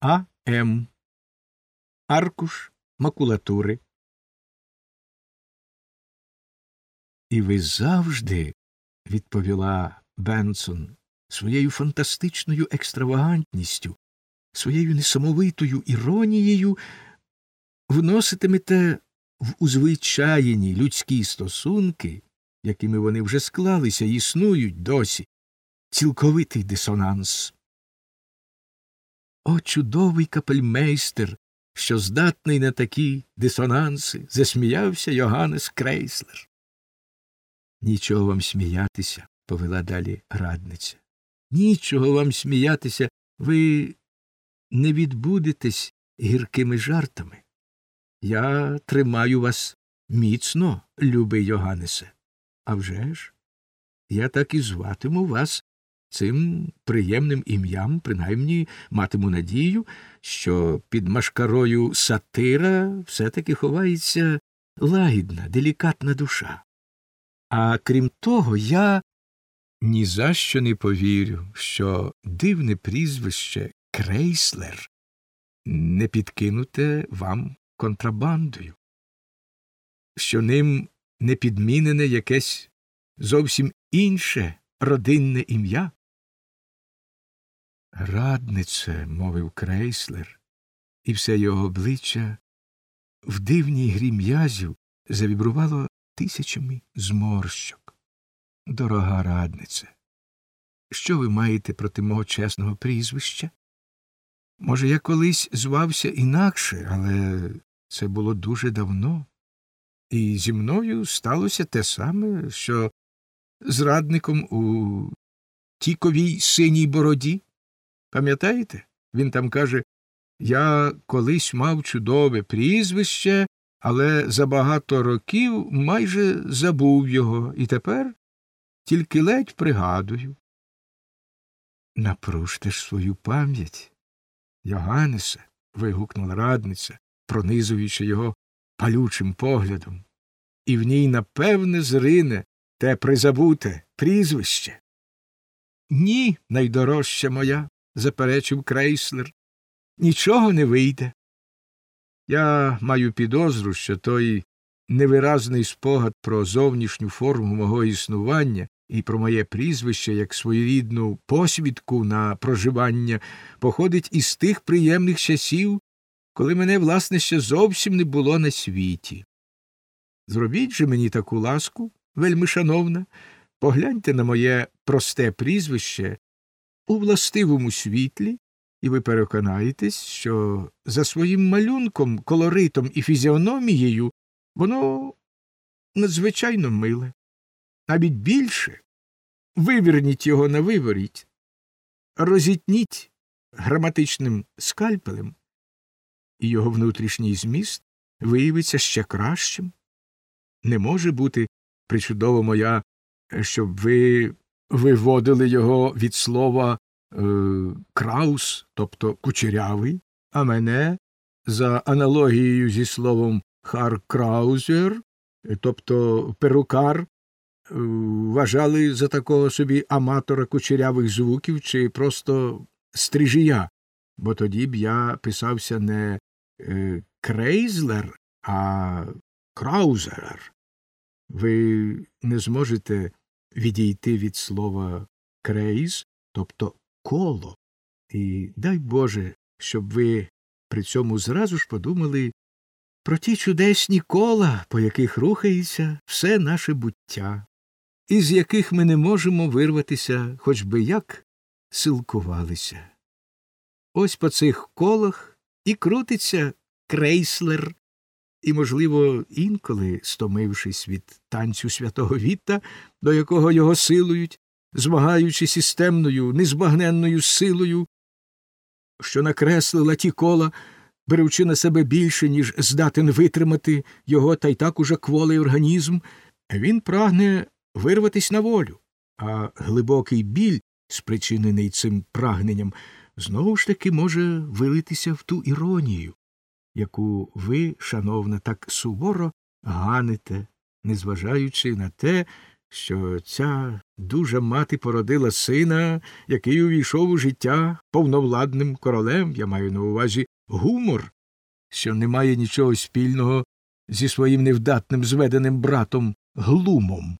А.М. Аркуш макулатури. І ви завжди, відповіла Бенсон, своєю фантастичною екстравагантністю, своєю несамовитою іронією вноситимете в узвичаєні людські стосунки, якими вони вже склалися і існують досі, цілковитий дисонанс. О, чудовий капельмейстер, що здатний на такі дисонанси, засміявся Йоганнес Крейслер. Нічого вам сміятися, повела далі радниця. Нічого вам сміятися, ви не відбудетесь гіркими жартами. Я тримаю вас міцно, любий Йоганнесе. А вже ж, я так і зватиму вас цим приємним ім'ям, принаймні матиму надію, що під машкарою сатира все таки ховається лагідна, делікатна душа. А крім того, я ні за що не повірю, що дивне прізвище Крейслер не підкинуте вам контрабандою, що ним не підмінене якесь зовсім інше родинне ім'я. Раднице, мовив крейслер, і все його обличчя в дивній грі м'язів завібрувало тисячами зморщок. Дорога раднице, що ви маєте проти мого чесного прізвища? Може, я колись звався інакше, але це було дуже давно, і зі мною сталося те саме, що з радником у тіковій синій бороді. Пам'ятаєте? Він там каже Я колись мав чудове прізвище, але за багато років майже забув його, і тепер тільки ледь пригадую. Напружте ж свою пам'ять. Йоганнесе. вигукнула радниця, пронизуючи його палючим поглядом, і в ній, напевне, зрине те призабуте прізвище. Ні, найдорожча моя, заперечив крейслер, нічого не вийде. Я маю підозру, що той невиразний спогад про зовнішню форму мого існування і про моє прізвище як своєрідну посвідку на проживання походить із тих приємних часів, коли мене, власне, ще зовсім не було на світі. Зробіть же мені таку ласку, вельми шановна, погляньте на моє просте прізвище у властивому світлі, і ви переконаєтесь, що за своїм малюнком, колоритом і фізіономією воно надзвичайно миле. Навіть більше виверніть його на виворіть, розітніть граматичним скальпелем, і його внутрішній зміст виявиться ще кращим. Не може бути причудово моя, щоб ви виводили його від слова е, краус, тобто кучерявий, а мене за аналогією зі словом харкраузер, тобто перукар, е, вважали за такого собі аматора кучерявих звуків чи просто стрижія, бо тоді б я писався не е, крейзлер, а краузер. Ви не зможете відійти від слова крейз, тобто коло, і дай Боже, щоб ви при цьому зразу ж подумали про ті чудесні кола, по яких рухається все наше буття, із яких ми не можемо вирватися, хоч би як силкувалися. Ось по цих колах і крутиться крейслер, і, можливо, інколи, стомившись від танцю святого Віта, до якого його силують, змагаючись із темною, незбагненною силою, що накреслила ті кола, беручи на себе більше, ніж здатен витримати його та й так уже кволий організм, він прагне вирватись на волю, а глибокий біль, спричинений цим прагненням, знову ж таки може вилитися в ту іронію, яку ви, шановна, так суворо ганите, незважаючи на те, що ця дуже мати породила сина, який увійшов у життя повновладним королем, я маю на увазі гумор, що не має нічого спільного зі своїм невдатним зведеним братом глумом.